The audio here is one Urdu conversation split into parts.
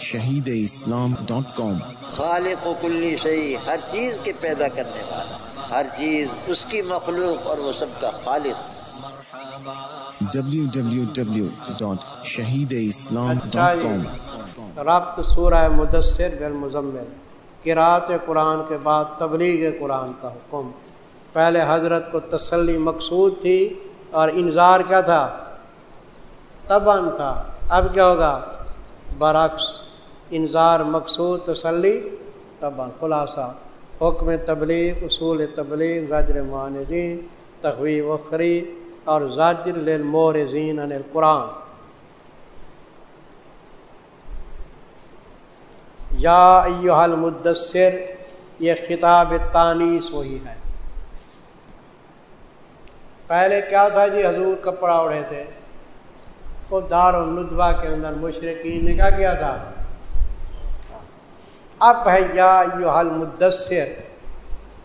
شہید اسلام ڈاٹ کام۔ خالق و کلی شہی ہر چیز کے پیدا کرنے والا ہر چیز اس کی مخلوق اور وہ سب کا خالق۔ www.shahideislam.com ربط سورہ مدثر بالمزمل قرات قرآن کے بعد تبلیغ قرآن کا حکم۔ پہلے حضرت کو تسلی مقصود تھی اور انظار کیا تھا؟ تبن تھا۔ اب کیا ہوگا؟ برعکس۔ انظار مقصود، تسلی تبن خلاصہ، حکم تبلیغ، اصول تبلیغ، زجر معاندین تخوی وخری اور زاجر للمورزین عن القرآن۔ یا ایوہ المدثر، یہ خطاب تانیس وہی ہے۔ پہلے کیا تھا جی؟ حضور کپڑا اڑے تھے۔ وہ دار الدوا کے اندر مشرقین نے کیا کیا تھا؟ اب ہے یا ایوہ المدثر۔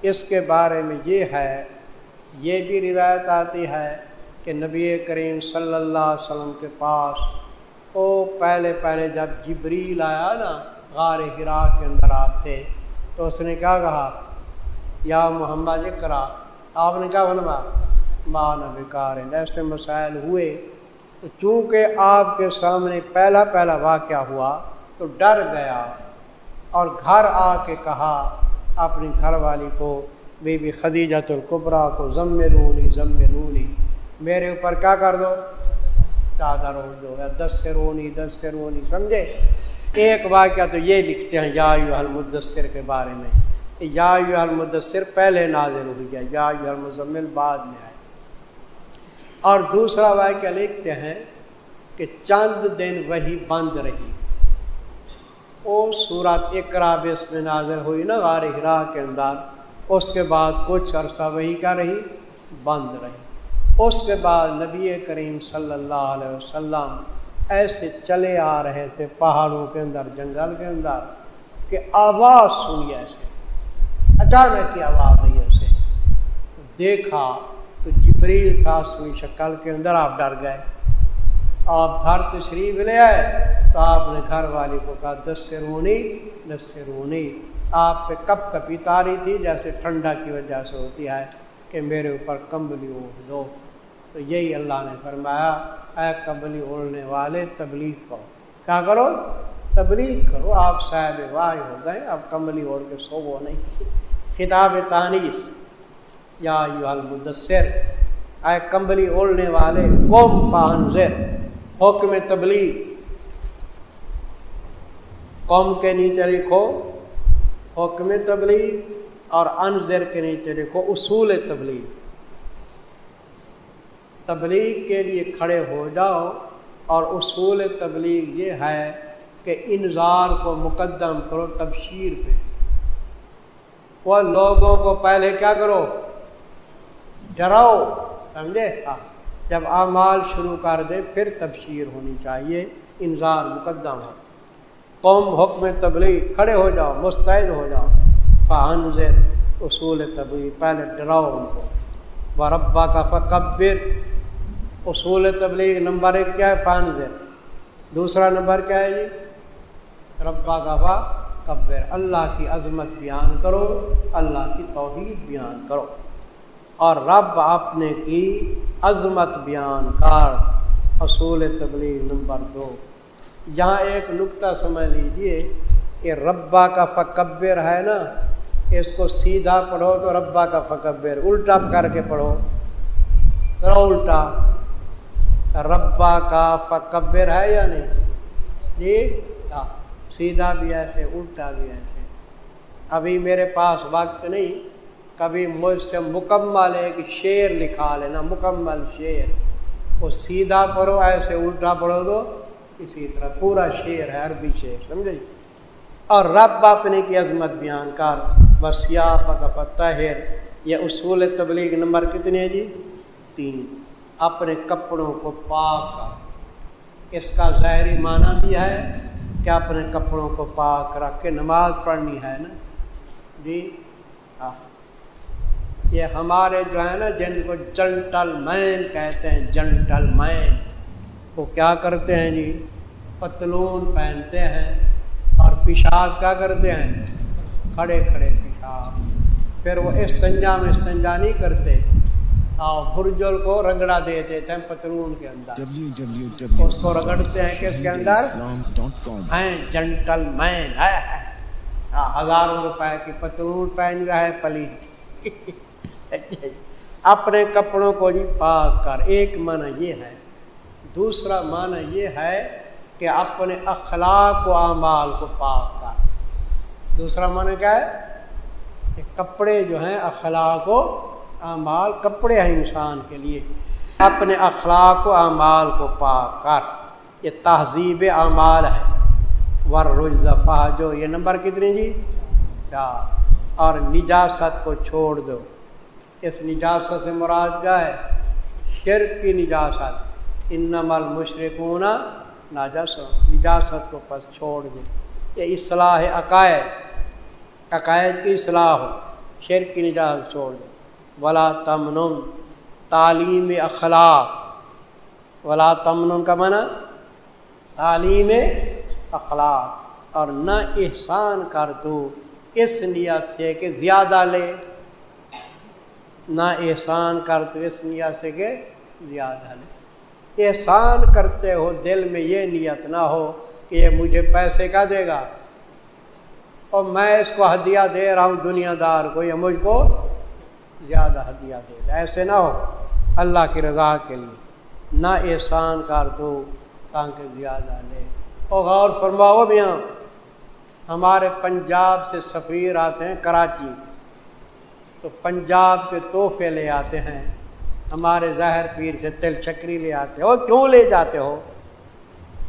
اس کے بارے میں یہ ہے، یہ بھی روایت آتی ہے کہ نبی کریم صلی اللہ علیہ وسلم کے پاس، او پہلے پہلے جب جبریل آیا نا غار ہرا کے اندر آپ تھے، تو اس نے کیا کہا؟ یا محمد کرا آپ نے کیا بنوا مان بیکار ایسے مسائل ہوئے تو چونکہ آپ کے سامنے پہلا پہلا واقعہ ہوا، تو ڈر گیا۔ اور گھر آ کے کہا، اپنی گھر والی کو، بی بی خدیجت القبرا کو ضم رونی ضم رونی۔ میرے اوپر کیا کر دو؟ چادر اوڑھ دو۔ یا دس سے رونی، دس سے رونی، سمجھے؟ ایک واقعہ تو یہ لکھتے ہیں، یا یو المدثر کے بارے میں۔ یا یو المدثر پہلے نازل ہو گیا، یا یو المزمل بعد میں آئے اور دوسرا واقعہ لکھتے ہیں کہ چند دن وہی بند رہی۔ او صورت اقراب اس میں نازل ہوئی نا، غار ہرا کے اندر۔ اس کے بعد کچھ عرصہ وہی کا رہی، بند رہی۔ اس کے بعد نبی کریم صلی اللہ علیہ وسلم ایسے چلے آ رہے تھے پہاڑوں کے اندر، جنگل کے اندر، کہ آواز سنی ایسے۔ اچانک کی آواز رہی ایسے۔ دیکھا تو جبریل تھا سوئی شکل کے اندر، آپ ڈر گئے۔ آپ گھر تشریف لے آئے تو آپ نے گھر والی کو کہا، دس سے رونی، دس سے رونی۔ آپ پہ کپ کپی تاری تھی، جیسے ٹھنڈا کی وجہ سے ہوتی ہے کہ میرے اوپر کمبلی اوڑھ دو۔ تو یہی اللہ نے فرمایا، اے کمبلی اوڑھنے والے، تبلیغ کرو۔ کیا کرو؟ تبلیغ کرو۔ آپ صاحب واہ ہو گئے، اب کمبلی اوڑھ کے سو وہ نہیں۔ خطاب تانیس یا یو المدثر، اے کمبلی اوڑھنے والے قوم پانزر حکم تبلیغ۔ قوم کے نیچے لکھو حکم تبلیغ اور انضر کے نیچے لکھو اصول تبلیغ۔ تبلیغ کے لیے کھڑے ہو جاؤ اور اصول تبلیغ یہ ہے کہ انظار کو مقدم کرو تبشیر پہ۔ وہ لوگوں کو پہلے کیا کرو؟ ڈراؤ، سمجھے؟ ہاں۔ جب اعمال شروع کر دے، پھر تبشیر ہونی چاہیے۔ انظار مقدم ہے۔ قوم حکم تبلیغ، کھڑے ہو جاؤ، مستعد ہو جاؤ۔ فہن اصول تبلیغ، پہلے ڈراؤ ان کو۔ وہ ربا کا فکبر اصول تبلیغ نمبر ایک کیا ہے؟ فان دوسرا نمبر کیا ہے جی؟ ربا کا فا کبر اللہ کی عظمت بیان کرو، اللہ کی توحید بیان کرو۔ اور رب اپنے کی عظمت بیان کار اصول تبلیغ نمبر دو۔ یہاں ایک نقطہ سمجھ لیجیے کہ ربا کا فکبر ہے نا، اس کو سیدھا پڑھو تو ربا کا فکبر، الٹا کر کے پڑھو۔ کرو الٹا۔ ربا کا فکبر ہے یا نہیں؟ جی سیدھا بھی ایسے، الٹا بھی ایسے۔ ابھی میرے پاس وقت نہیں۔ کبھی مجھ سے مکمل ایک شعر لکھا لینا، مکمل شعر۔ وہ سیدھا پڑھو، ایسے الٹا پڑھو تو اسی طرح پورا شعر ہے، عربی شعر، سمجھے؟ اور رب اپنے کی عظمت بیان کر۔ بس یا طاہر یہ اصول تبلیغ نمبر کتنے ہیں جی؟ تین۔ اپنے کپڑوں کو پاک کر۔ اس کا ظاہری معنی بھی ہے کہ اپنے کپڑوں کو پاک رکھ کے نماز پڑھنی ہے نا؟ جی؟ ہاں۔ یہ ہمارے جو ہے نا جن کو جنٹل مین کہتے ہیں جنٹل مین۔ وہ کیا کرتے ہیں جی؟ پتلون پہنتے ہیں پیشاب کیا کرتے ہیں؟ کھڑے کھڑے پیشاب۔ پھر وہ استنجا میں استنجا نہیں کرتے۔ اور برجل کو رگڑا دیتے تھے پتلون کے اندر۔ اس کو رگڑتے ہیں کس کے اندر؟ ہیں جنٹل مین۔ ہے ہزاروں روپے کی پتلون پہن رہا ہے پلی۔ اپنے کپڑوں کو جی پاک کر۔ ایک معنی یہ ہے۔ دوسرا معنی یہ ہے کہ اپنے اخلاق و اعمال کو پاک کر۔ دوسرا معنی کیا ہے؟ کہ کپڑے جو ہیں، اخلاق و اعمال، کپڑے ہیں انسان کے لیے۔ اپنے اخلاق و اعمال کو پاک کر۔ یہ تہذیب اعمال ہے۔ ور رجفا جو، یہ نمبر کتنی جی؟ چار۔ اور نجاست کو چھوڑ دو۔ اس نجاست سے مراد کیا ہے؟ شرک کی نجاست۔ ان نمل مشرقون ناجس نجاست کو پس چھوڑ دے یہ اصلاح عقائد عقائد کی اصلاح ہو۔ شرک کی نجاست چھوڑ دے ولا تمن تعلیم اخلاق۔ ولا تمن کا منع تعلیم اخلاق۔ اور نہ احسان کر دو اس نیت سے کہ زیادہ لے۔ نہ احسان کر تو اس نیت سے کہ زیادہ لے احسان کرتے ہو دل میں یہ نیت نہ ہو کہ یہ مجھے پیسے کا دے گا۔ اور میں اس کو ہدیہ دے رہا ہوں دنیا دار کو، یہ مجھ کو زیادہ ہدیہ دے گا۔ ایسے نہ ہو۔ اللہ کی رضا کے لیے۔ نہ احسان کر دو تاکہ زیادہ لے۔ اور غور فرماؤ بھی ہاں ہمارے پنجاب سے سفیر آتے ہیں، کراچی۔ تو پنجاب کے تحفے لے آتے ہیں۔ ہمارے ظاہر پیر سے تل چکری لے آتے ہو کیوں لے جاتے ہو؟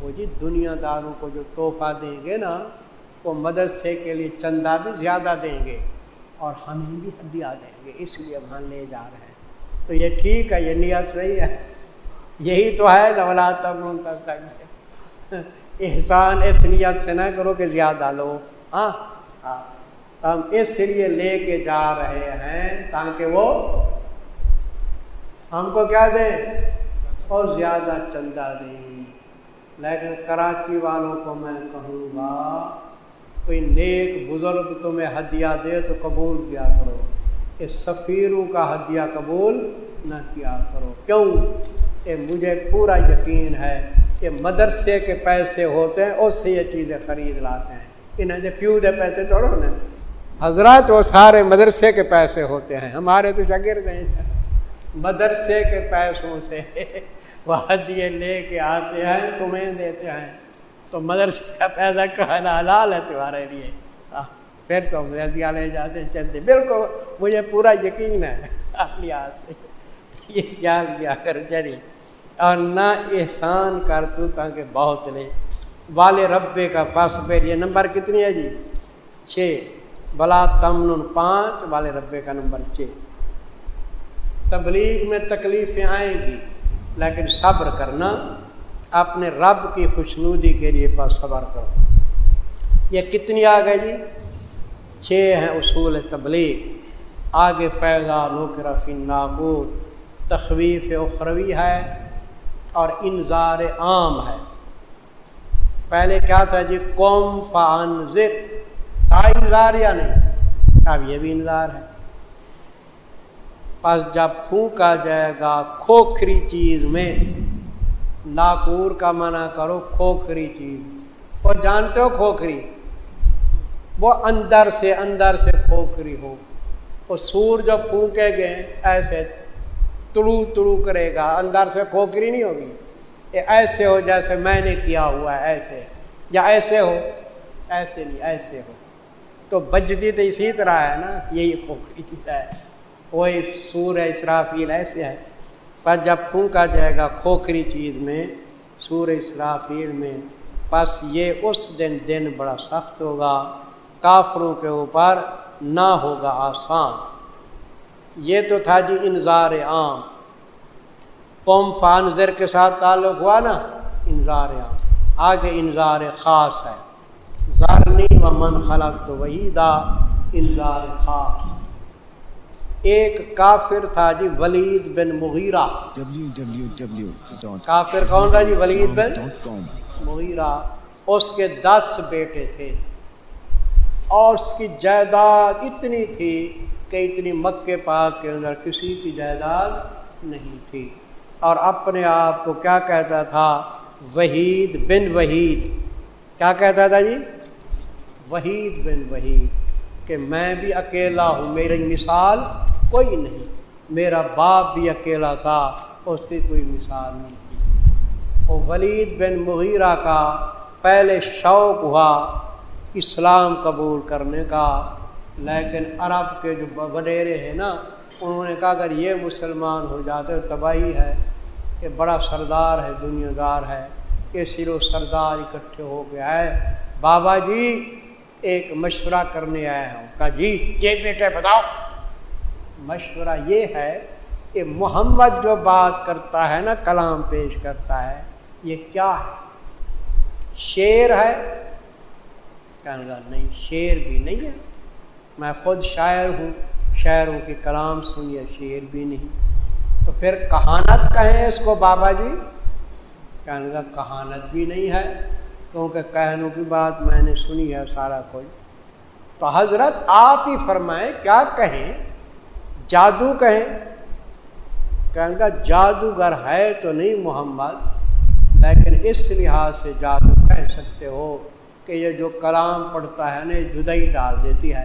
وہ جی دنیا داروں کو جو تحفہ دیں گے نا، وہ مدرسے کے لیے چندہ بھی زیادہ دیں گے اور ہمیں بھی ہدیہ دیں گے، اس لیے وہاں لے جا رہے ہیں۔ تو یہ ٹھیک ہے، یہ نیت صحیح ہے۔ یہی تو ہے لولا تک احسان اس نیت سے نہ کرو کہ زیادہ لو۔ ہاں ہاں۔ ہم اس لیے لے کے جا رہے ہیں تاکہ وہ ہم کو کیا دیں اور زیادہ چندہ دیں لیکن کراچی والوں کو میں کہوں گا، کوئی نیک بزرگ تمہیں ہدیہ دے تو قبول کیا کرو۔ اس سفیروں کا ہدیہ قبول نہ کیا کرو۔ کیوں؟ کہ مجھے پورا یقین ہے کہ مدرسے کے پیسے ہوتے ہیں، اس سے یہ چیزیں خرید لاتے ہیں۔ انہیں جو پیو دے پیسے توڑو نا حضرات وہ سارے مدرسے کے پیسے ہوتے ہیں۔ ہمارے تو شگر گئے مدرسے کے پیسوں سے وہ ہدیے لے کے آتے ہیں، تمہیں دیتے ہیں۔ تو مدرسے کا پیسہ کہنا حلال ہے تمہارے لیے؟ پھر تو ہدیہ لے جاتے چلتے بالکل مجھے پورا یقین ہے اپنی سے۔ یہ خیال کیا کر چلی اور نہ احسان کر تو تاکہ بہت لے۔ والے ربے کا پاس پھر یہ نمبر کتنی ہے جی؟ چھ۔ بلا تمن پانچ والے ربے کا نمبر چھ۔ تبلیغ میں تکلیفیں آئیں گی، لیکن صبر کرنا، اپنے رب کی خوشنودی کے لیے بس صبر کرو۔ یہ کتنی آ گئی جی؟ چھ ہیں اصول تبلیغ۔ آگے فیضا نوکرفی ناگور تخویف اخروی ہے اور انظار عام ہے۔ پہلے کیا تھا جی؟ قوم فان ذکر انذار یا نہیں؟ اب یہ بھی انذار ہے۔ پس جب پھونکا جائے گا کھوکھری چیز میں، ناکور کا منع کرو کھوکھری چیز۔ اور جانتے ہو کھوکھری؟ وہ اندر سے اندر سے کھوکھری ہو۔ وہ سور جو پھونکے گئے، ایسے تڑو تڑو کرے گا۔ اندر سے کھوکھری نہیں ہوگی۔ یہ ایسے ہو جیسے میں نے کیا ہوا ہے، ایسے۔ یا ایسے ہو؟ ایسے نہیں، ایسے ہو۔ تو بجتی تو اسی طرح ہے نا، یہی کھوکھری چیز ہے۔ وہی سور ہے اسرافیل ایسے ہے، پر جب پھونکا جائے گا کھوکھری چیز میں سور اسرافیل میں، بس یہ اس دن دن بڑا سخت ہوگا۔ کافروں کے اوپر نہ ہوگا آسان۔ یہ تو تھا جی انظار عام۔ قوم فانزر کے ساتھ تعلق ہوا نا؟ انظار عام۔ آگے انظار خاص ہے۔ زارنی و من خلق تو وہی دا انذار خاص ایک کافر تھا جی ولید بن مغیرہ۔ کافر کون تھا جی ولید بن؟ مغیرہ۔ اس کے دس بیٹے تھے۔ اور اس کی جائیداد اتنی تھی کہ اتنی مکے پاک کے اندر کسی کی جائیداد نہیں تھی۔ اور اپنے آپ کو کیا کہتا تھا؟ وحید بن وحید۔ کیا کہتا تھا جی؟ وحید بن وحید کہ میں بھی اکیلا ہوں، میری مثال کوئی نہیں۔ میرا باپ بھی اکیلا تھا، اس کی کوئی مثال نہیں تھی۔ وہ ولید بن مغیرہ کا پہلے شوق ہوا اسلام قبول کرنے کا۔ لیکن عرب کے جو وڈیرے ہیں نا، انہوں نے کہا اگر یہ مسلمان ہو جاتے تباہی ہے کہ بڑا سردار ہے، دنیا دار ہے کہ سرو سردار اکٹھے ہو گیا ہے بابا جی ایک مشورہ کرنے آیا ہوں۔ کہا جی یہ بیٹے بتاؤ۔ مشورہ یہ ہے کہ محمد جو بات کرتا ہے نا، کلام پیش کرتا ہے، یہ کیا ہے؟ شیر ہے؟ کہنے گا نہیں شیر بھی نہیں ہے۔ میں خود شاعر ہوں، شاعروں کے کلام سنیے شیر بھی نہیں۔ تو پھر کہانت کہیں اس کو، بابا جی؟ کہنے کا کہانت بھی نہیں ہے۔ کیونکہ کہنوں کی بات میں نے سنی ہے سارا کوئی۔ تو حضرت آپ ہی فرمائیں، کیا کہیں؟ جادو کہیں؟ کہنے کا جادوگر ہے تو نہیں محمد، لیکن اس لحاظ سے جادو کہہ سکتے ہو کہ یہ جو کلام پڑھتا ہے نا جدئی ڈال دیتی ہے۔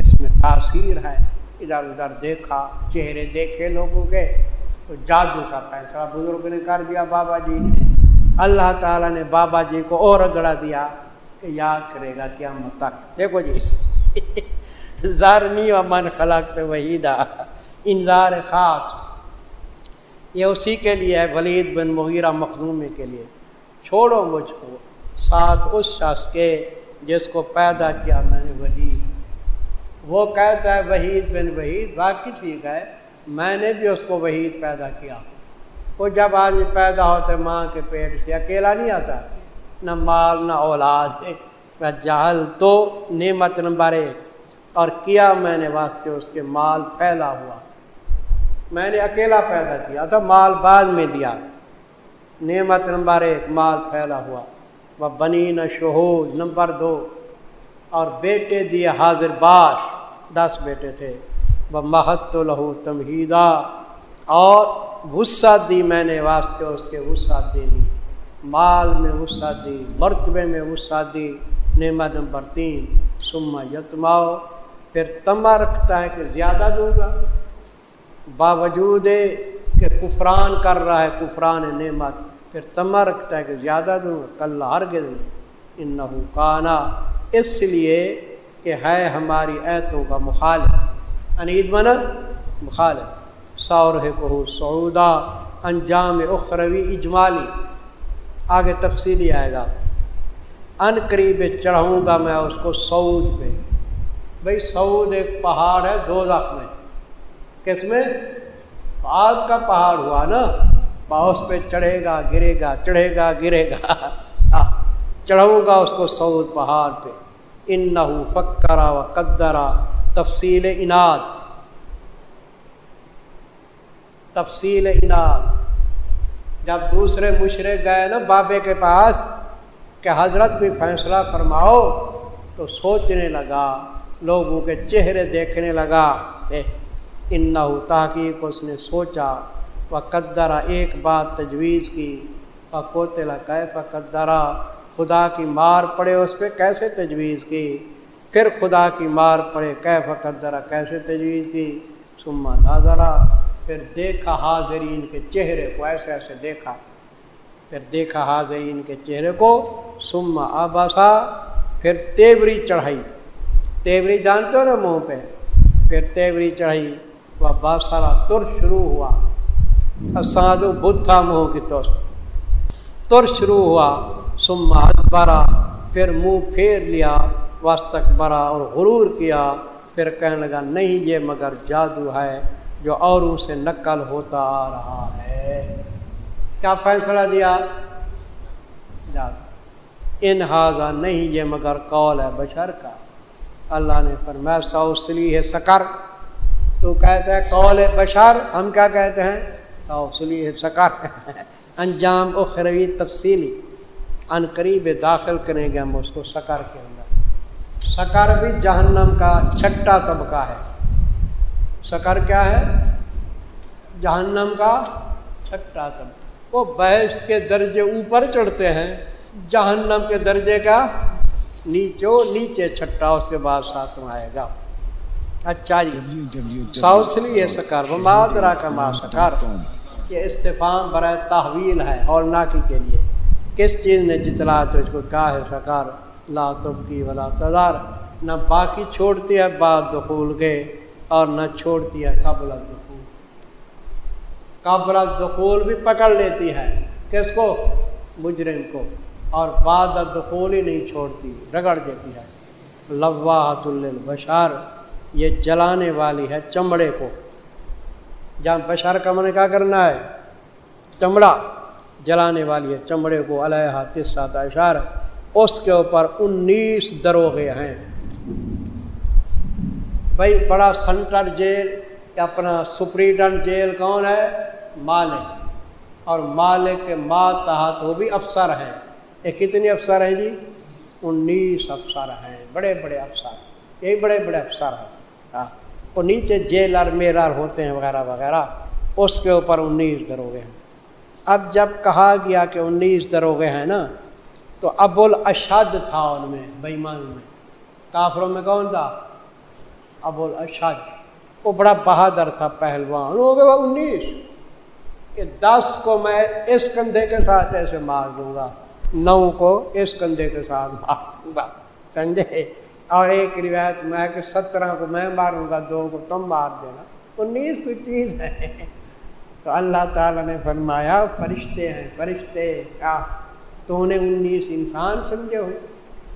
اس میں تاثیر ہے۔ ادھر ادھر دیکھا، چہرے دیکھے لوگوں کے، تو جادو کا فیصلہ بزرگ نے کر دیا بابا جی نے۔ اللہ تعالیٰ نے بابا جی کو اور اگڑا دیا کہ یاد کرے گا کیا تک۔ دیکھو جی زارنی و من خلق وحیدہ انذار خاص۔ یہ اسی کے لیے ہے، ولید بن مغیرہ مخدومی کے لیے۔ چھوڑو مجھ کو، ساتھ اس شخص کے جس کو پیدا کیا میں نے وحید وہ کہتا ہے، وحید بن وحید، باقی ٹھیک ہے، میں نے بھی اس کو وحید پیدا کیا۔ وہ جب آدمی پیدا ہوتے ماں کے پیٹ سے اکیلا نہیں آتا، نہ مال، نہ اولاد میں جہل تو نعمت نمبر ایک۔ اور کیا میں نے واسطے اس کے مال پھیلا ہوا؟ میں نے اکیلا پیدا کیا تھا، مال بعد میں دیا۔ نعمت نمبر ایک، مال پھیلا ہوا۔ وہ بنی نہ شہود نمبر دو۔ اور بیٹے دیے حاضر باش، دس بیٹے تھے۔ وہ محت لہو تمہیدہ اور وسعت دی میں نے واسطے اس کے وسعت دے دی مال میں وسعت دی، مرتبے میں وسعت دی، نعمت نمبر تین۔ سما یتماؤ پھر تما رکھتا ہے کہ زیادہ دوں گا۔ باوجود کہ کفران کر رہا ہے، کفران نعمت۔ پھر تما رکھتا ہے کہ زیادہ دوں گا، کل ہر گز ان اس لیے کہ ہے ہماری ایتوں کا مخالف۔ انید من مخالف۔ سور کو سعودا انجام اخروی اجمالی۔ آگے تفصیلی آئے گا۔ ان قریب چڑھوں گا میں اس کو سعود پہ۔ بھائی سعود ایک پہاڑ ہے دو میں۔ کس میں؟ آگ کا پہاڑ ہوا نا۔ باؤس پہ چڑھے گا، گرے گا، چڑھے گا، گرے گا۔ چڑھوں گا اس کو سعود پہاڑ پہ۔ ان نہ فکرا و قدرا۔ تفصیل اناد۔ تفصیل انعد جب دوسرے مشرق گئے نا بابے کے پاس کہ حضرت کوئی فیصلہ فرماؤ تو سوچنے لگا، لوگوں کے چہرے دیکھنے لگا ان تحقیق اس نے سوچا وہ قدرا ایک بات تجویز کی وہ کوتلا کیف قدرا خدا کی مار پڑے اس پہ کیسے تجویز کی؟ پھر خدا کی مار پڑے کیف قدرا کیسے تجویز کی؟ سما نازرا پھر دیکھا حاضرین کے چہرے کو، ایسے ایسے دیکھا۔ پھر دیکھا حاضرین کے چہرے کو سما آباسا پھر تیوری چڑھائی۔ تیوری جانتے ہو نا منہ پہ؟ پھر تیوری چڑھائی۔ وہ باسارا تر شروع ہوا۔ سادو بدھا منہ کی تو تر شروع ہوا۔ سما برا پھر منہ پھیر لیا۔ واسطک برا اور غرور کیا۔ پھر کہنے لگا، نہیں یہ مگر جادو ہے۔ جو اوروں سے نقل ہوتا آ رہا ہے۔ کیا فیصلہ دیا؟ انحاظہ نہیں، یہ مگر قول ہے بشر کا۔ اللہ نے فرمایا سوسلی ہے سکر۔ تو کہتے ہیں قول بشر، ہم کیا کہتے ہیں؟ سوسلی ہے سکر۔ انجام اخروی تفصیلی، ان قریب داخل کریں گے ہم اس کو سکر کے اندر۔ سکر بھی جہنم کا چھٹا طبقہ ہے۔ سکر کیا ہے؟ جہنم کا چھٹا طبقہ وہ بحث کے درجے اوپر چڑھتے ہیں۔ جہنم کے درجے کا نیچے نیچے چھٹا اس کے بعد ساتواں آئے گا۔ اچھا جی۔ ساؤسلی ہے سکر، وہ مادرا کا ماں سکر۔ یہ استفام برائے تحویل ہے اور ناکی کے لیے۔ کس چیز نے جتلا تو اس کو کیا ہے سکر؟ لا تبکی ولا تدار نہ باقی چھوڑتی ہے بعد دخول کے۔ اور نہ چھوڑتی ہے قبل دخول قبل دخول بھی پکڑ لیتی ہے۔ کس کو؟ مجرم کو۔ اور بعد دخول ہی نہیں چھوڑتی، رگڑ دیتی ہے۔ لواحت البشار یہ جلانے والی ہے چمڑے کو۔ جہاں بشار کا من کیا کرنا ہے، چمڑا جلانے والی ہے چمڑے کو، علیہ تسات اشار اس کے اوپر انیس دروغے ہیں۔ بھائی بڑا سنٹر جیل، اپنا سپریڈنٹ جیل کون ہے؟ مالک۔ اور مالک کے ماں تحت وہ بھی افسر ہیں۔ یہ کتنے افسر ہیں جی؟ انیس افسر ہیں۔ بڑے بڑے افسر۔ یہی بڑے بڑے افسر ہیں۔ ہاں۔ وہ نیچے جیلر میرر ہوتے ہیں وغیرہ وغیرہ۔ اس کے اوپر انیس دروگے ہیں۔ اب جب کہا گیا کہ انیس دروگے ہیں نا، تو ابوالاشد تھا ان میں بےمان میں۔ کافروں میں کون تھا؟ ابو الاشد وہ بڑا بہادر تھا، پہلوان۔ ہو گیا انیس۔ کہ دس کو میں اس کندھے کے ساتھ ایسے مار دوں گا، نو کو اس کندھے کے ساتھ مار دوں گا۔ سمجھے؟ اور ایک روایت میں کہ سترہ کو میں ماروں گا، دو کو تم مار دینا۔ انیس کوئی چیز ہے۔ تو اللہ تعالیٰ نے فرمایا، فرشتے ہیں، فرشتے کیا تو انہیں انیس انسان سمجھے ہوئے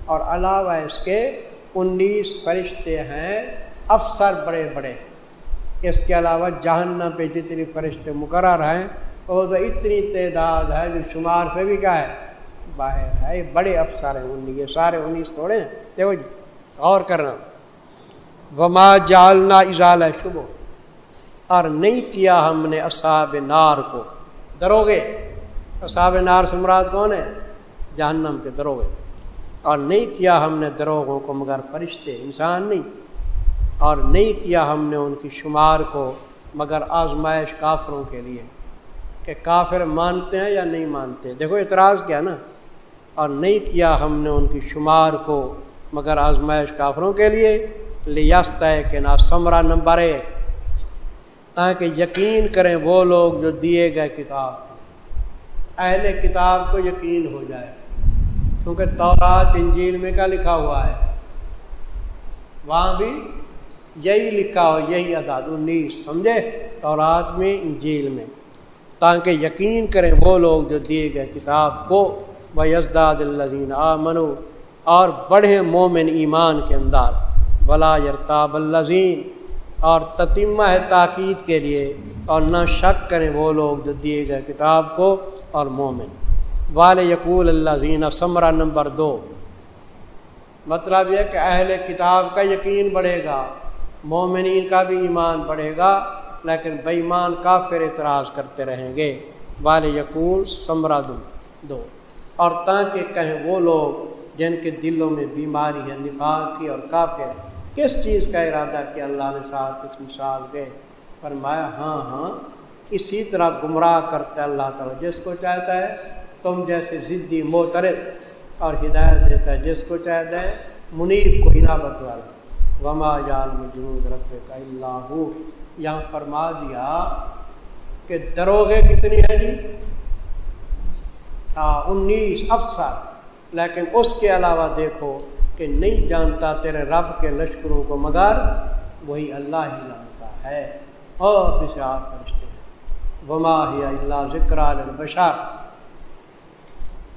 اور علاوہ اس کے انیس فرشتے ہیں۔ افسر بڑے بڑے۔ اس کے علاوہ جہنم پہ جتنی فرشتے مقرر ہیں، وہ تو اتنی تعداد ہے جو شمار سے بھی کیا ہے، باہر ہے۔ بڑے افسر ہیں انیس یہ سارے انیس تھوڑے ہیں۔ دیکھو جی اور کرنا۔ وما جالنا اضال شبو اور نہیں کیا ہم نے اصاب نار کو۔ دروگے اصاب نار سے مراد کون ہے؟ جہنم کے دروگے اور نہیں کیا ہم نے دروگوں کو مگر فرشتے، انسان نہیں۔ اور نہیں کیا ہم نے ان کی شمار کو، مگر آزمائش کافروں کے لیے کہ کافر مانتے ہیں یا نہیں مانتے دیکھو اعتراض کیا نا۔ اور نہیں کیا ہم نے ان کی شمار کو، مگر آزمائش کافروں کے لیے۔ لیاست ہے کہ نا سمرا نمبر ایک۔ تاکہ یقین کریں وہ لوگ جو دیے گئے کتاب۔ اہل کتاب کو یقین ہو جائے۔ کیونکہ تورات، انجیل میں کیا لکھا ہوا ہے؟ وہاں بھی یہی لکھا ہو، یہی اداد انیس سمجھے؟ تورات میں، انجیل میں۔ تاکہ یقین کریں وہ لوگ جو دیے گئے کتاب کو وہ یزداد الزین آ منو اور بڑھے مومن ایمان کے اندر۔ ولا یرتاب الزین اور تتیمہ ہے تاکید کے لیے۔ اور نہ شک کریں وہ لوگ جو دیے گئے کتاب کو اور مومن۔ وال یقول اللہ زین ثمرہ نمبر دو۔ مطلب یہ کہ اہل کتاب کا یقین بڑھے گا۔ مومنین کا بھی ایمان بڑھے گا، لیکن بے ایمان اعتراض کرتے رہیں گے۔ وال یقول ثمرہ دو۔ دو اور تاکہ کہیں وہ لوگ جن کے دلوں میں بیماری ہے نفاق کی اور کافر، کس چیز کا ارادہ کیا اللہ نے ساتھ اس مثال کے فرمایا ہاں ہاں اسی طرح گمراہ کرتا ہے اللہ تعالیٰ۔ جس کو چاہتا ہے، تم جیسے ضدی موترف اور ہدایت دیتا ہے۔ جس کو چاہتا ہے، منیر کو عنابت والا وما جال مجنود رب کا اللہ یہاں فرما دیا کہ دروگے کتنی ہیں جی؟ انیس افسر۔ لیکن اس کے علاوہ دیکھو کہ نہیں جانتا تیرے رب کے لشکروں کو، مگر وہی اللہ ہی جانتا ہے۔ اور بشار فرشتے ہیں۔ وما ہی اللہ ذکر البشار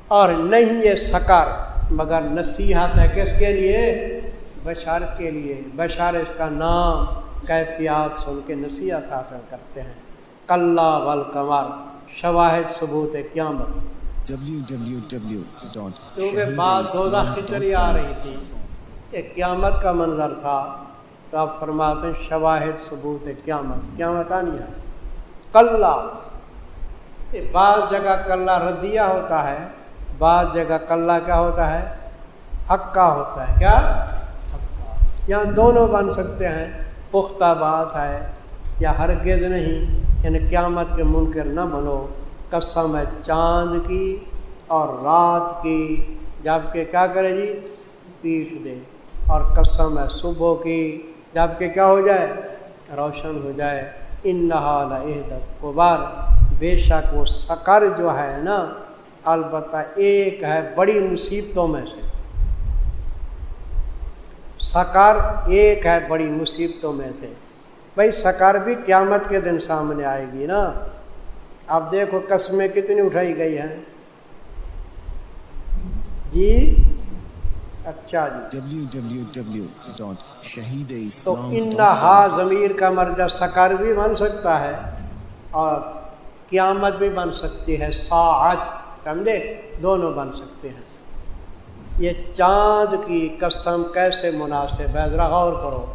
اور نہیں یہ سکر، مگر نصیحت ہے کس کے لیے؟ بشار کے لیے بشار اس کا نام، کیفیات سن کے نصیحت حاصل کرتے ہیں۔ کلّہ ول کمر شواہد ثبوت قیامت۔ کیونکہ بات دو کی آ رہی تھی کہ قیامت کا منظر تھا، تو آپ فرماتے ہیں شواہد ثبوت قیامت۔ قیامت آنی ہے۔ کلّہ بعض جگہ کلّہ ردیہ ہوتا ہے، بعض جگہ کلّہ کیا ہوتا ہے؟ حق کا ہوتا ہے۔ کیا؟ یہاں دونوں بن سکتے ہیں، پختہ بات ہے یا ہرگز نہیں یعنی قیامت کے منکر نہ بنو۔ قسم ہے چاند کی اور رات کی۔ جبکہ کیا کرے جی؟ پیٹ دے۔ اور قسم ہے صبح کی۔ جبکہ کیا ہو جائے؟ روشن ہو جائے۔ ان نہال دس کو بار بے شک وہ سکر جو ہے نا، البتہ ایک ہے بڑی مصیبتوں میں سے۔ سکر ایک ہے بڑی مصیبتوں میں سے۔ بھائی سکر بھی قیامت کے دن سامنے آئے گی نا۔ اب دیکھو قسمیں کتنی اٹھائی گئی ہیں۔ جی؟ اچھا جی۔ تو انہا ضمیر کا مرجع سکر بھی بن سکتا ہے اور قیامت بھی بن سکتی ہے۔ ساعت، سمجھے؟ دونوں بن سکتے ہیں۔ یہ چاند کی قسم کیسے مناسب ہے؟ ذرا غور کرو۔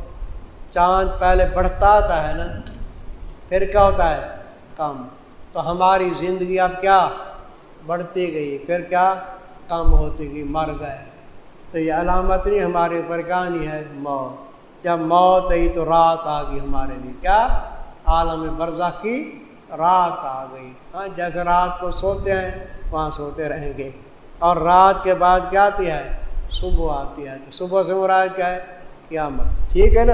چاند پہلے بڑھتا آتا ہے نا، پھر کیا ہوتا ہے؟ کم۔ تو ہماری زندگی اب کیا؟ بڑھتی گئی۔ پھر کیا؟ کم ہوتی گئی، مر گئے۔ تو یہ علامت نہیں ہمارے اوپر، کیا نہیں ہے؟ موت۔ جب موت آئی تو رات آ گئی ہمارے لیے۔ کیا؟ عالم برزہ کی رات آ گئی۔ ہاں جیسے رات کو سوتے ہیں، وہاں سوتے رہیں گے۔ اور رات کے بعد کیا آتی ہے؟ صبح آتی ہے۔ تو صبح سے مراد کیا ہے؟ قیامت۔ ٹھیک ہے نا؟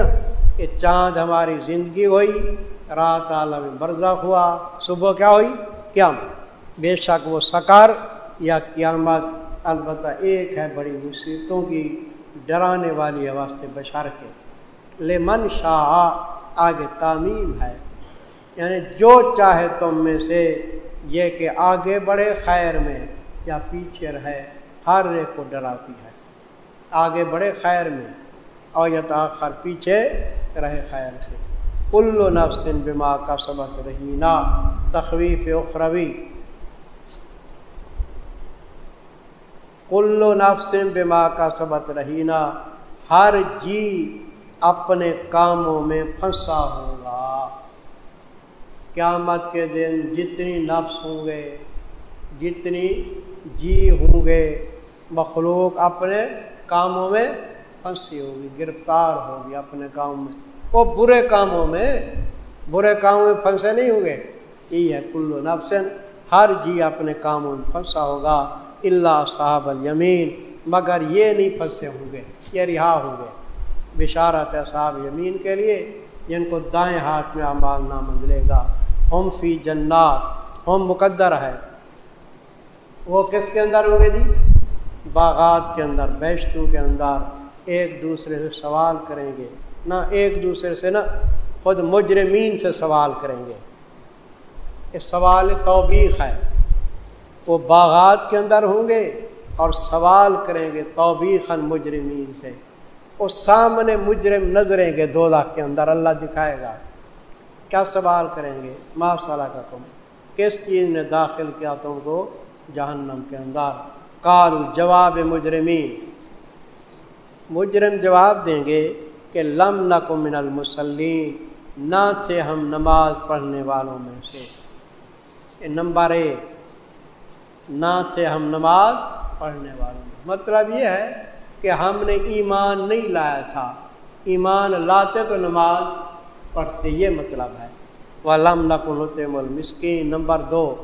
کہ چاند ہماری زندگی ہوئی، رات عالم برزخ ہوا، صبح کیا ہوئی؟ قیامت۔ بے شک وہ سکار یا قیامت البتہ ایک ہے بڑی مصیبتوں کی ڈرانے والی واسطے بشار کے۔ لے من شاہ آگے تعمیم ہے۔ یعنی جو چاہے تم میں سے، یہ کہ آگے بڑھے خیر میں۔ یا پیچھے رہے، ہر ایک کو ڈراتی ہے۔ آگے بڑھے خیر میں اور یا تاخر پیچھے رہے خیر سے۔ کلو نفسن بما کا سبق رہینا، تخویف اخروی۔ کلو نفسن بما کا سبق رہینا، ہر جی اپنے کاموں میں پھنسا ہوگا۔ قیامت کے دن جتنی نفس ہوں گے جتنی جی ہوں گے۔ مخلوق اپنے کاموں میں پھنسی ہوگی، گرفتار ہوگی اپنے کام میں۔ وہ برے کاموں میں، برے کاموں میں پھنسے نہیں ہوں گے۔ یہ ہے کلو نفسن، ہر جی اپنے کاموں میں پھنسا ہوگا۔ اللہ صاحب الیمین، مگر یہ نہیں پھنسے ہوں گے، یہ رہا ہوں گے۔ بشارت ہے صاحب یمین کے لیے، جن کو دائیں ہاتھ میں امال نہ ملے گا۔ ہم فی جنات، ہم مقدر ہے وہ کس کے اندر ہوں گے جی؟ باغات کے اندر، بیشتوں کے اندر۔ ایک دوسرے سے سوال کریں گے۔ نہ ایک دوسرے سے، نہ خود مجرمین سے سوال کریں گے۔ یہ سوال توبیخ ہے۔ وہ باغات کے اندر ہوں گے اور سوال کریں گے توبیخ مجرمین سے۔ وہ سامنے مجرم نظریں گے دو لاکھ کے اندر، اللہ دکھائے گا۔ کیا سوال کریں گے؟ ماں صلاح کا تم کس چیز نے داخل کیا تم کو؟ جہنم کے اندر۔ کال جواب مجرمین۔ مجرم جواب دیں گے کہ لم نق من المسلین نہ تھے ہم نماز پڑھنے والوں میں سے۔ نمبر ایک، نہ تھے ہم نماز پڑھنے والوں میں۔ مطلب یہ ہے کہ ہم نے ایمان نہیں لایا تھا۔ ایمان لاتے تو نماز پڑھتے، یہ مطلب ہے۔ وہ لم نقل ہوتے مسکین نمبر دو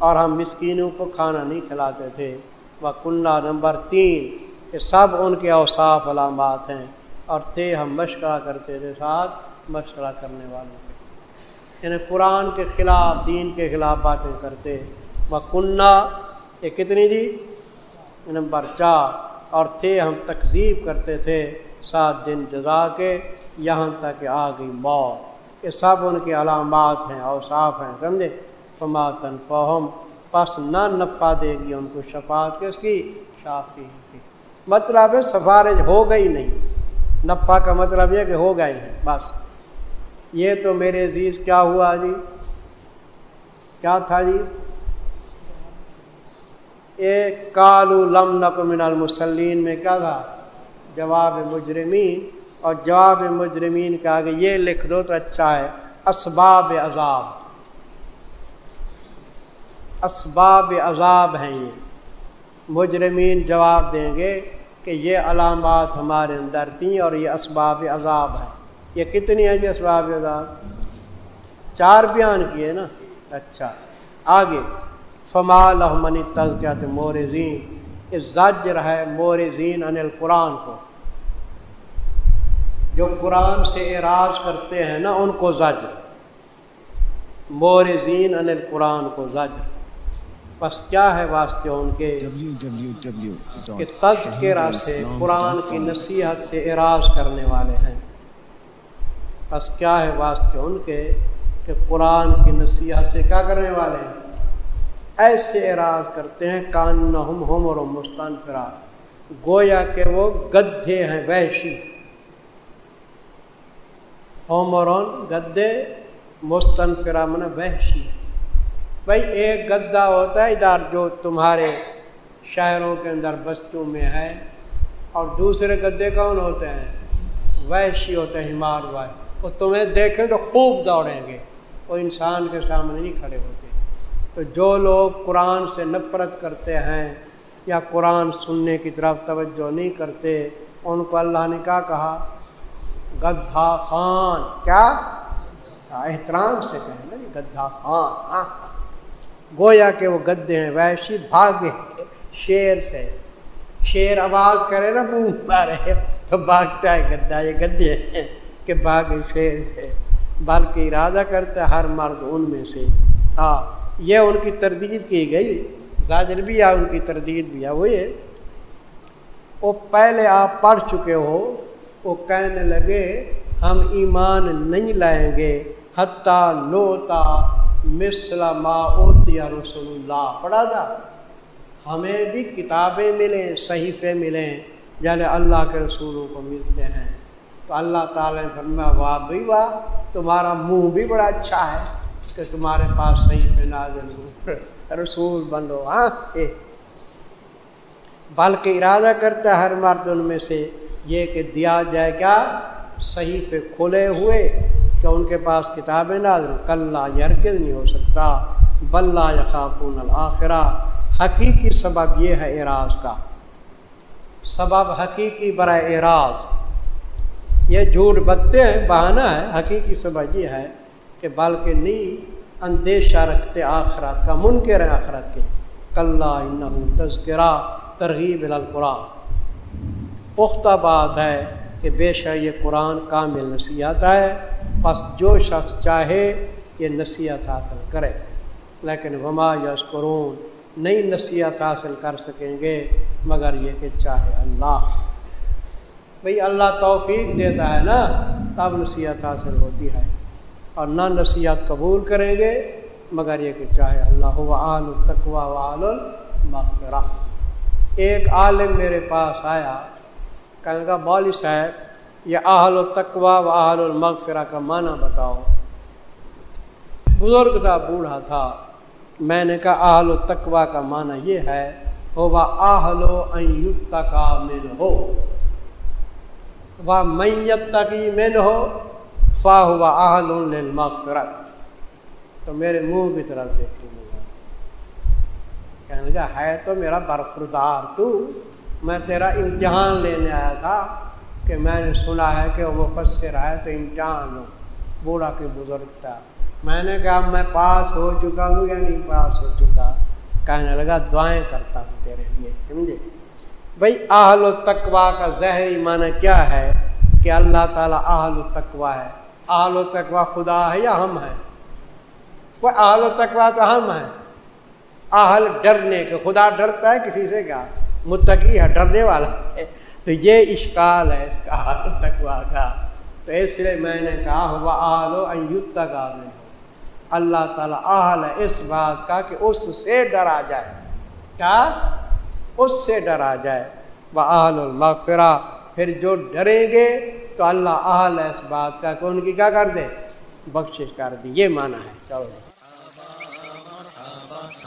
اور ہم مسکینوں کو کھانا نہیں کھلاتے تھے۔ وہ کنڈا نمبر تین یہ سب ان کے اوصاف علامات ہیں اور تھے ہم مشورہ کرتے تھے ساتھ مشورہ کرنے والوں کے۔ یعنی قرآن کے خلاف، دین کے خلاف باتیں کرتے۔ وہ کنڈا یہ کتنی تھی؟ نمبر چار۔ اور تھے ہم تقزیب کرتے تھے سات دن جزا کے، یہاں تک آ گئی موت۔ یہ سب ان کے علامات ہیں، اوصاف ہیں، سمجھے؟ فماتن، فہم، پس نہ نفع دے گی ان کو شفاعت کس کی شافی کی مطلب ہے سفارش ہو گئی نہیں۔ نفع کا مطلب یہ کہ ہو گئی ہے بس۔ یہ تو میرے عزیز کیا ہوا جی؟ کیا تھا جی؟ ایک کالو لم نق من المسلین میں کیا تھا؟ جواب مجرمین۔ اور جواب مجرمین کے آگے یہ لکھ دو تو اچھا ہے، اسباب عذاب۔ اسباب عذاب ہیں یہ۔ مجرمین جواب دیں گے کہ یہ علامات ہمارے اندر تھیں اور یہ اسباب عذاب ہے یہ کتنی ہے یہ جی اسباب عذاب؟ چار بیان کیے نا؟ اچھا۔ آگے۔ فما لحمنی تزکیات مورزین یہ زجر ہے مورزین انل قرآن کو۔ جو قرآن سے اعراض کرتے ہیں نا، ان کو زجر۔ مورزین انل قرآن کو زجر۔ بس کیا ہے واسطے ان کے؟ کہ تذکرہ سے قرآن کی نصیحت سے اعراض کرنے والے ہیں۔ بس کیا ہے واسطے ان کے؟ کہ قرآن کی نصیحت سے کیا کرنے والے ہیں؟ ایسے اعراض کرتے ہیں کان نہ ہم ہم اور مستان فرا گویا کہ وہ گدھے ہیں وحشی۔ ہومرون گدے مستن فرا من وحشی۔ بھائی، ایک گدا ہوتا ہے، ادھر جو تمہارے شہروں کے اندر بستوں میں ہے، اور دوسرے گدے کون ہوتے ہیں؟ وحشی ہوتے ہیں، ہمار وائے وہ تمہیں دیکھیں تو خوب دوڑیں گے، وہ انسان کے سامنے نہیں کھڑے ہوتے۔ تو جو لوگ قرآن سے نفرت کرتے ہیں یا قرآن سننے کی طرف توجہ نہیں کرتے، ان کو اللہ نے کیا کہا؟ گدھا خان۔ کیا؟ احترام سے کہیں نا گدھا خان۔ ہاں۔ گویا کہ وہ گدے ہیں ویشی بھاگے شیر سے۔ شیر آواز کرے نا منہ مارے، تو بھاگتا ہے گدا، یہ گدے ہیں کہ بھاگے شیر سے۔ بلکہ ارادہ کرتا ہے ہر مرد ان میں سے۔ ہاں یہ ان کی تردید کی گئی۔ زاجر بھی ہے ان کی تردید بھی ہے وہ یہ۔ وہ پہلے آپ پڑھ چکے ہو، وہ کہنے لگے، ہم ایمان نہیں لائیں گے، حتیٰ لوتا مثلا ما اوتیا رسول اللہ، پڑھا تھا۔ ہمیں بھی کتابیں ملیں، صحیفے ملیں یعنی اللہ کے رسولوں کو ملتے ہیں۔ تو اللہ تعالیٰ نے فرمایا، واہ بھائی واہ، تمہارا منہ بھی بڑا اچھا ہے کہ تمہارے پاس صحیح پہ نازل ہو رسول بنو ہاں بلکہ ارادہ کرتا ہے ہر مرد ان میں سے یہ کہ دیا جائے کیا؟ صحیح پہ کھلے ہوئے کہ ان کے پاس کتابیں نازل کل یرکز نہیں ہو سکتا۔ بلّہ یقافون الآخرہ۔ حقیقی سبب یہ ہے اعراض کا۔ سبب حقیقی برائے اعراض۔ یہ جھوٹ بکتے ہیں بہانہ ہے، حقیقی سبب یہ ہے کہ بلکہ نہیں اندیشہ رکھتے آخرت کا، منکر ہے آخرت کے۔ کل تذکرہ، ترغیب القرآن۔ پختہ بات ہے کہ بے شک یہ قرآن کامل نصیحت ہے۔ بس جو شخص چاہے یہ نصیحت حاصل کرے۔ لیکن وما یس قرون نئی نصیحت حاصل کر سکیں گے، مگر یہ کہ چاہے اللہ۔ بھئی اللہ توفیق دیتا ہے نا، تب نصیحت حاصل ہوتی ہے۔ اور نہ نصیحت قبول کریں گے، مگر یہ کہ چاہے اللہ۔ و آل التقوا و آل المغفرہ۔ ایک عالم میرے پاس آیا، کہنے کا مولوی صاحب، یہ آہل و تقوا و آہل المغفرہ کا معنی بتاؤ۔ بزرگ تھا، بوڑھا تھا۔ میں نے کہا، آہل و تقوا کا معنی یہ ہے ہو وہ آہل و کا مل ہو وہ میت تکی مل ہو فا ہوا آہل المغفرت تو میرے منہ کی طرف دیکھتے کہنے لگا، ہے تو میرا برفردار تو۔ میں تیرا امتحان لینے آیا تھا کہ میں نے سنا ہے کہ وہ مفسر ہے تو امتحان ہو۔ بوڑھا کے بزرگ تھا۔ میں نے کہا میں پاس ہو چکا ہوں یا نہیں پاس ہو چکا۔ کہنے لگا، دعائیں کرتا ہوں تیرے لیے، سمجھے؟ بھائی آہل و تقوا کا ظہری معنی کیا ہے کہ اللہ تعالیٰ آہل و تقوا ہے؟ آہل و تقوا خدا ہے یا ہم ہیں؟ وہ آہل و تقوا تو ہم ہیں۔ آہل ڈرنے کے، خدا ڈرتا ہے کسی سے کیا؟ متقی ہے، ڈرنے والا ہے۔ تو یہ اشکال ہے اس کا حال تقوا کا۔ تو اس لیے میں نے کہا، ہوا آل و تک ہو اللہ تعالیٰ آہل ہے اس بات کا کہ اس سے ڈرا جائے۔ کیا؟ اس سے ڈرا جائے۔ وہ آل المغفرہ، پھر جو ڈریں گے تو اللہ آہل ہے اس بات کا کہ ان کی کیا کر دے؟ بخشش کر دی۔ یہ مانا ہے۔ چلو۔